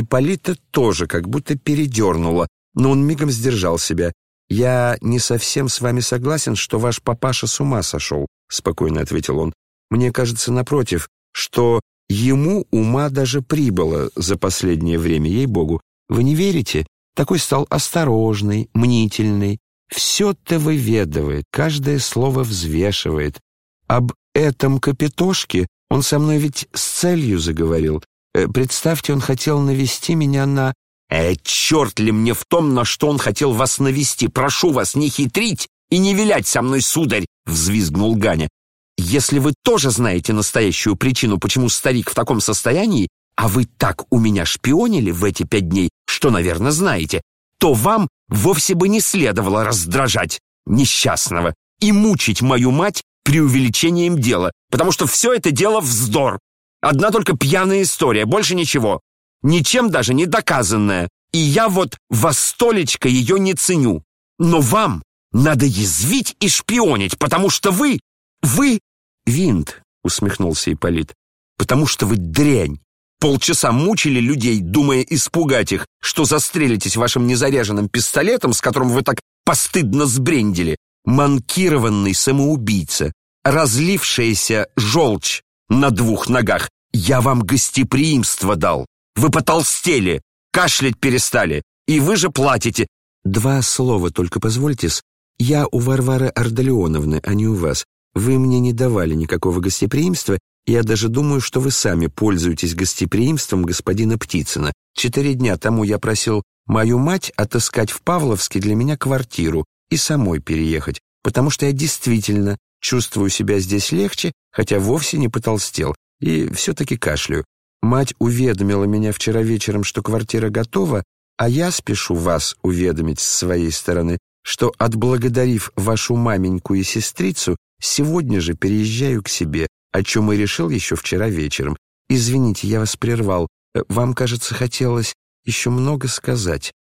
Ипполита тоже как будто передернуло, но он мигом сдержал себя. «Я не совсем с вами согласен, что ваш папаша с ума сошел», — спокойно ответил он. «Мне кажется, напротив, что ему ума даже прибыло за последнее время, ей-богу. Вы не верите? Такой стал осторожный, мнительный. Все-то выведывает, каждое слово взвешивает. Об этом капитошке он со мной ведь с целью заговорил. Э, представьте, он хотел навести меня на... «Э, черт ли мне в том, на что он хотел вас навести? Прошу вас не хитрить и не вилять со мной, сударь!» — взвизгнул Ганя. «Если вы тоже знаете настоящую причину, почему старик в таком состоянии, а вы так у меня шпионили в эти пять дней, что, наверное, знаете, то вам вовсе бы не следовало раздражать несчастного и мучить мою мать преувеличением дела, потому что все это дело вздор. Одна только пьяная история, больше ничего. Ничем даже не доказанная. И я вот во столечко ее не ценю. Но вам надо язвить и шпионить, потому что вы... Вы... Винт, усмехнулся Ипполит, потому что вы дрянь. Полчаса мучили людей, думая испугать их, что застрелитесь вашим незаряженным пистолетом, с которым вы так постыдно сбрендили. Манкированный самоубийца, разлившаяся желчь на двух ногах. Я вам гостеприимство дал. Вы потолстели, кашлять перестали, и вы же платите. Два слова только позвольте-с. Я у Варвары Ардалионовны, а не у вас. Вы мне не давали никакого гостеприимства, я даже думаю, что вы сами пользуетесь гостеприимством господина Птицына. Четыре дня тому я просил мою мать отыскать в Павловске для меня квартиру и самой переехать, потому что я действительно чувствую себя здесь легче, хотя вовсе не потолстел, и все-таки кашляю. Мать уведомила меня вчера вечером, что квартира готова, а я спешу вас уведомить с своей стороны, что, отблагодарив вашу маменьку и сестрицу, сегодня же переезжаю к себе, о чем и решил еще вчера вечером. Извините, я вас прервал. Э, вам, кажется, хотелось еще много сказать».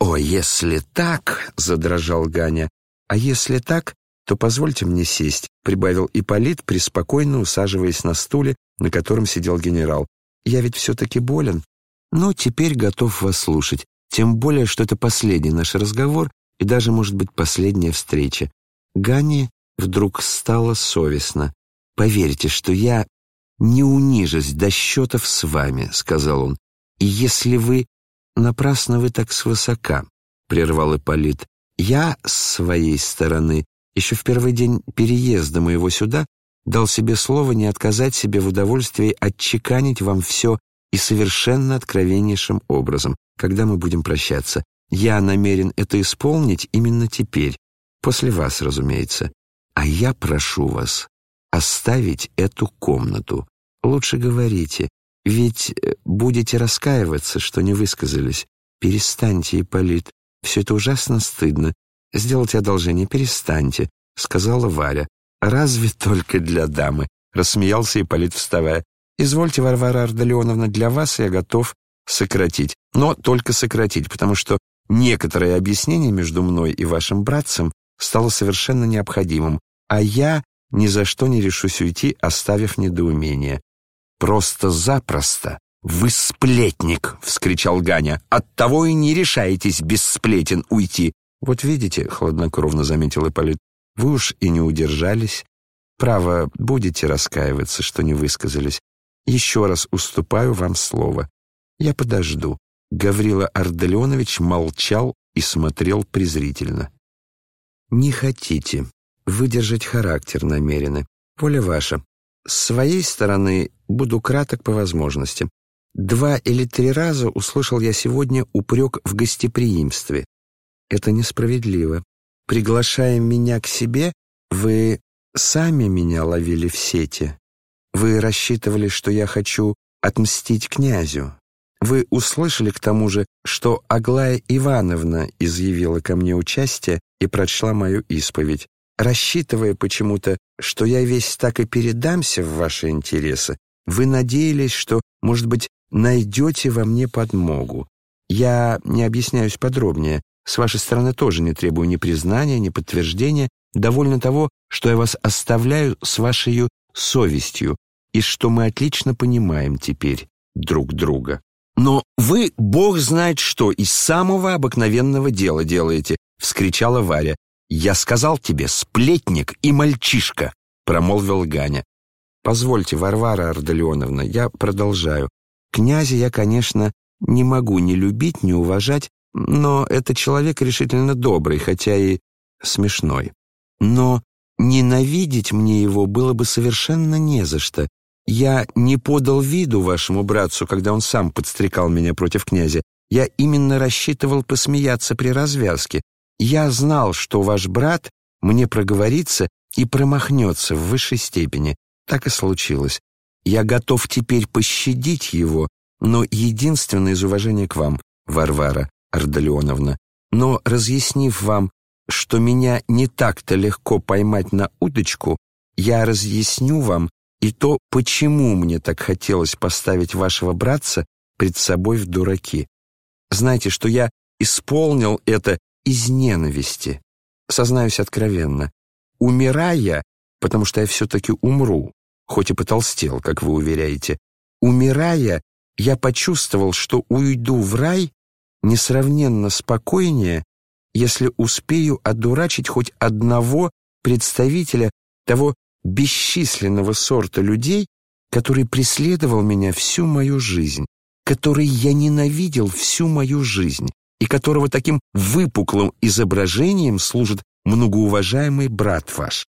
«О, если так!» — задрожал Ганя. «А если так, то позвольте мне сесть», — прибавил Ипполит, преспокойно усаживаясь на стуле, на котором сидел генерал. «Я ведь все-таки болен, но теперь готов вас слушать, тем более, что это последний наш разговор и даже, может быть, последняя встреча». Гане вдруг стало совестно. «Поверьте, что я не унижусь до счетов с вами», — сказал он. «И если вы... Напрасно вы так свысока», — прервал Ипполит. «Я, с своей стороны, еще в первый день переезда моего сюда дал себе слово не отказать себе в удовольствии отчеканить вам все и совершенно откровеннейшим образом, когда мы будем прощаться. Я намерен это исполнить именно теперь, после вас, разумеется. А я прошу вас оставить эту комнату. Лучше говорите, ведь э, будете раскаиваться, что не высказались. Перестаньте, Ипполит, все это ужасно стыдно. Сделайте одолжение, перестаньте, сказала Варя. Разве только для дамы, рассмеялся Ипполит, вставая. Извольте, Варвара Ардалионовна, для вас я готов сократить, но только сократить, потому что некоторое объяснение между мной и вашим братцем стало совершенно необходимым, а я ни за что не решусь уйти, оставив недоумение. «Просто-запросто! Вы сплетник!» — вскричал Ганя. «Оттого и не решаетесь без сплетен уйти!» «Вот видите», — хладнокровно заметил Ипполит, «вы уж и не удержались. Право, будете раскаиваться, что не высказались. Еще раз уступаю вам слово. Я подожду». Гаврила Арделеонович молчал и смотрел презрительно. «Не хотите», выдержать характер намерены. Воля ваша. С своей стороны буду краток по возможности. Два или три раза услышал я сегодня упрек в гостеприимстве. Это несправедливо. Приглашая меня к себе, вы сами меня ловили в сети. Вы рассчитывали, что я хочу отмстить князю. Вы услышали к тому же, что Аглая Ивановна изъявила ко мне участие и прочла мою исповедь рассчитывая почему-то, что я весь так и передамся в ваши интересы, вы надеялись, что, может быть, найдете во мне подмогу. Я не объясняюсь подробнее. С вашей стороны тоже не требую ни признания, ни подтверждения. Довольно того, что я вас оставляю с вашей совестью и что мы отлично понимаем теперь друг друга. «Но вы, бог знает что, из самого обыкновенного дела делаете», — вскричала Варя. «Я сказал тебе, сплетник и мальчишка», — промолвил Ганя. «Позвольте, Варвара Ардалионовна, я продолжаю. Князя я, конечно, не могу ни любить, ни уважать, но это человек решительно добрый, хотя и смешной. Но ненавидеть мне его было бы совершенно не за что, я не подал виду вашему братцу, когда он сам подстрекал меня против князя. Я именно рассчитывал посмеяться при развязке. Я знал, что ваш брат мне проговорится и промахнется в высшей степени. Так и случилось. Я готов теперь пощадить его, но единственно из уважения к вам, Варвара Ардалионовна. Но разъяснив вам, что меня не так-то легко поймать на удочку, я разъясню вам, и то, почему мне так хотелось поставить вашего братца пред собой в дураки. Знаете, что я исполнил это из ненависти. Сознаюсь откровенно. Умирая, потому что я все-таки умру, хоть и потолстел, как вы уверяете, умирая, я почувствовал, что уйду в рай несравненно спокойнее, если успею одурачить хоть одного представителя того бесчисленного сорта людей, который преследовал меня всю мою жизнь, который я ненавидел всю мою жизнь и которого таким выпуклым изображением служит многоуважаемый брат ваш.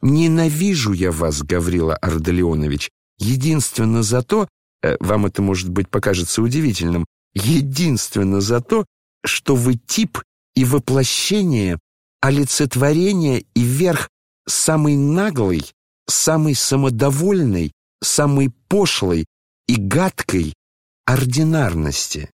Ненавижу я вас, Гаврила Ардалионович, единственно за то, э, вам это, может быть, покажется удивительным, единственно за то, что вы тип и воплощение, олицетворение и верх самый наглый самой самодовольной, самой пошлой и гадкой ординарности.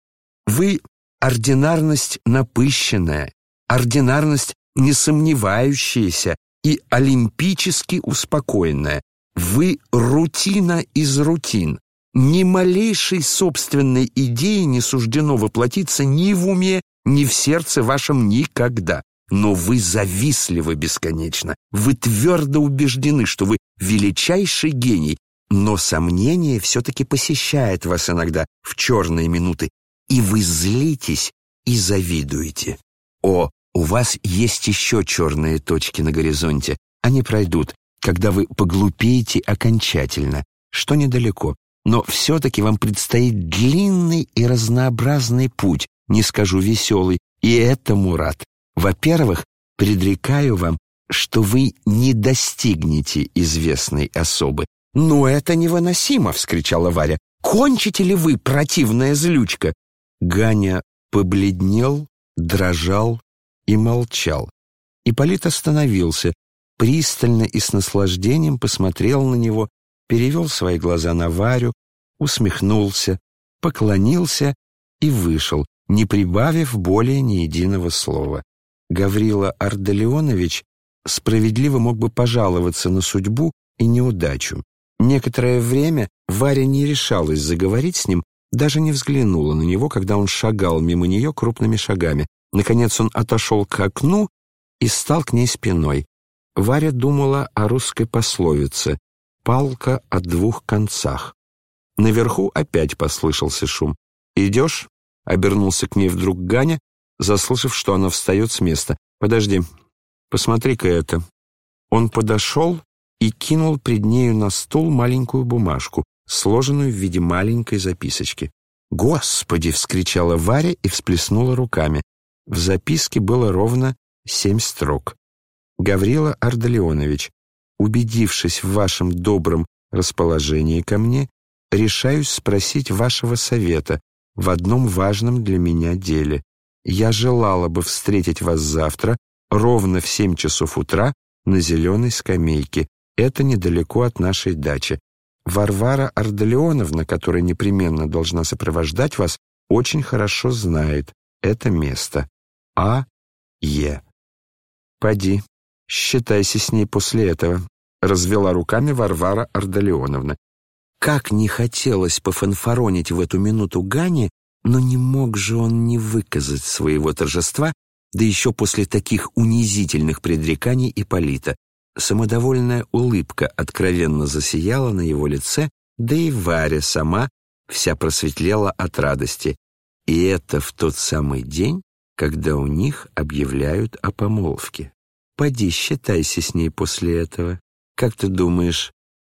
Вы — ординарность напыщенная, ординарность несомневающаяся и олимпически успокоенная. Вы — рутина из рутин. Ни малейшей собственной идеи не суждено воплотиться ни в уме, ни в сердце вашем никогда. Но вы завистливы бесконечно. Вы твердо убеждены, что вы величайший гений, но сомнение все-таки посещает вас иногда в черные минуты, и вы злитесь и завидуете. О, у вас есть еще черные точки на горизонте. Они пройдут, когда вы поглупеете окончательно, что недалеко. Но все-таки вам предстоит длинный и разнообразный путь, не скажу веселый, и этому рад. Во-первых, предрекаю вам, что вы не достигнете известной особы. «Ну, это невыносимо!» — вскричала Варя. «Кончите ли вы, противная злючка?» Ганя побледнел, дрожал и молчал. Ипполит остановился, пристально и с наслаждением посмотрел на него, перевел свои глаза на Варю, усмехнулся, поклонился и вышел, не прибавив более ни единого слова. Гаврила Ардалионович справедливо мог бы пожаловаться на судьбу и неудачу. Некоторое время Варя не решалась заговорить с ним, даже не взглянула на него, когда он шагал мимо нее крупными шагами. Наконец он отошел к окну и стал к ней спиной. Варя думала о русской пословице «палка о двух концах». Наверху опять послышался шум. «Идешь?» — обернулся к ней вдруг Ганя, заслышав, что она встает с места. «Подожди, посмотри-ка это». Он подошел и кинул пред нею на стол маленькую бумажку, сложенную в виде маленькой записочки. «Господи!» — вскричала Варя и всплеснула руками. В записке было ровно семь строк. «Гаврила Ардалионович, убедившись в вашем добром расположении ко мне, решаюсь спросить вашего совета в одном важном для меня деле. Я желала бы встретить вас завтра ровно в семь часов утра на зеленой скамейке. Это недалеко от нашей дачи. Варвара Ардалионовна, которая непременно должна сопровождать вас, очень хорошо знает это место. А. Е. Поди, считайся с ней после этого, развела руками Варвара Ардалионовна. Как не хотелось пофанфаронить в эту минуту Гане, но не мог же он не выказать своего торжества, да еще после таких унизительных предреканий Ипполита. Самодовольная улыбка откровенно засияла на его лице, да и Варя сама вся просветлела от радости. И это в тот самый день, когда у них объявляют о помолвке. Поди, считайся с ней после этого. Как ты думаешь,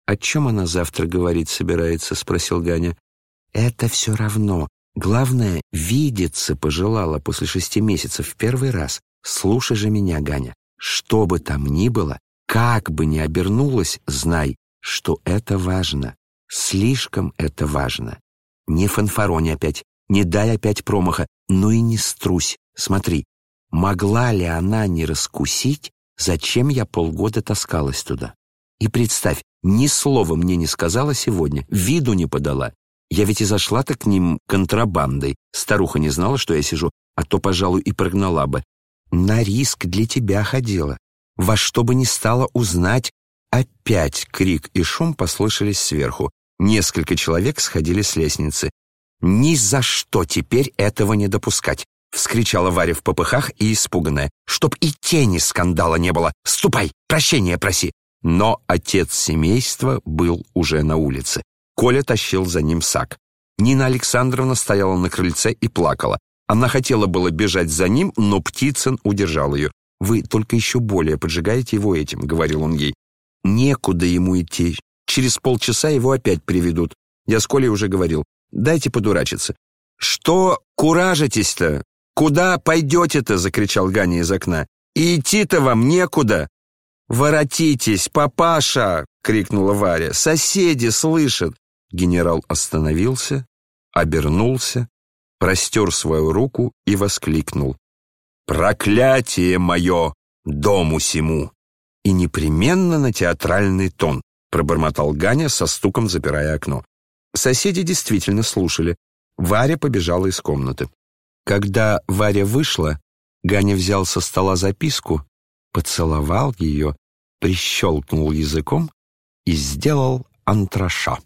о чем она завтра говорить собирается?» — спросил Ганя. «Это все равно. Главное, видеться пожелала после шести месяцев в первый раз. Слушай же меня, Ганя. Что бы там ни было, как бы ни обернулось, знай, что это важно. Слишком это важно. Не фанфарони опять, не дай опять промаха, но и не струсь. Смотри, могла ли она не раскусить, зачем я полгода таскалась туда? И представь, ни слова мне не сказала сегодня, виду не подала. Я ведь и зашла-то к ним контрабандой. Старуха не знала, что я сижу, а то, пожалуй, и прогнала бы. На риск для тебя ходила. Во что бы ни стало узнать, опять крик и шум послышались сверху. Несколько человек сходили с лестницы. «Ни за что теперь этого не допускать!» — вскричала Варя в попыхах и испуганная. «Чтоб и тени скандала не было! Ступай, прощения проси!» Но отец семейства был уже на улице. Коля тащил за ним сак. Нина Александровна стояла на крыльце и плакала. Она хотела было бежать за ним, но Птицын удержал ее. «Вы только еще более поджигаете его этим», — говорил он ей. «Некуда ему идти. Через полчаса его опять приведут. Я с Колей уже говорил. Дайте подурачиться». «Что куражитесь-то? Куда пойдете-то?» — закричал Ганя из окна. «И идти-то вам некуда!» «Воротитесь, папаша!» — крикнула Варя. «Соседи слышат!» Генерал остановился, обернулся, простер свою руку и воскликнул. «Проклятие мое дому сему!» И непременно на театральный тон пробормотал Ганя со стуком, запирая окно. Соседи действительно слушали. Варя побежала из комнаты. Когда Варя вышла, Ганя взял со стола записку, поцеловал ее, прищелкнул языком и сделал антраша.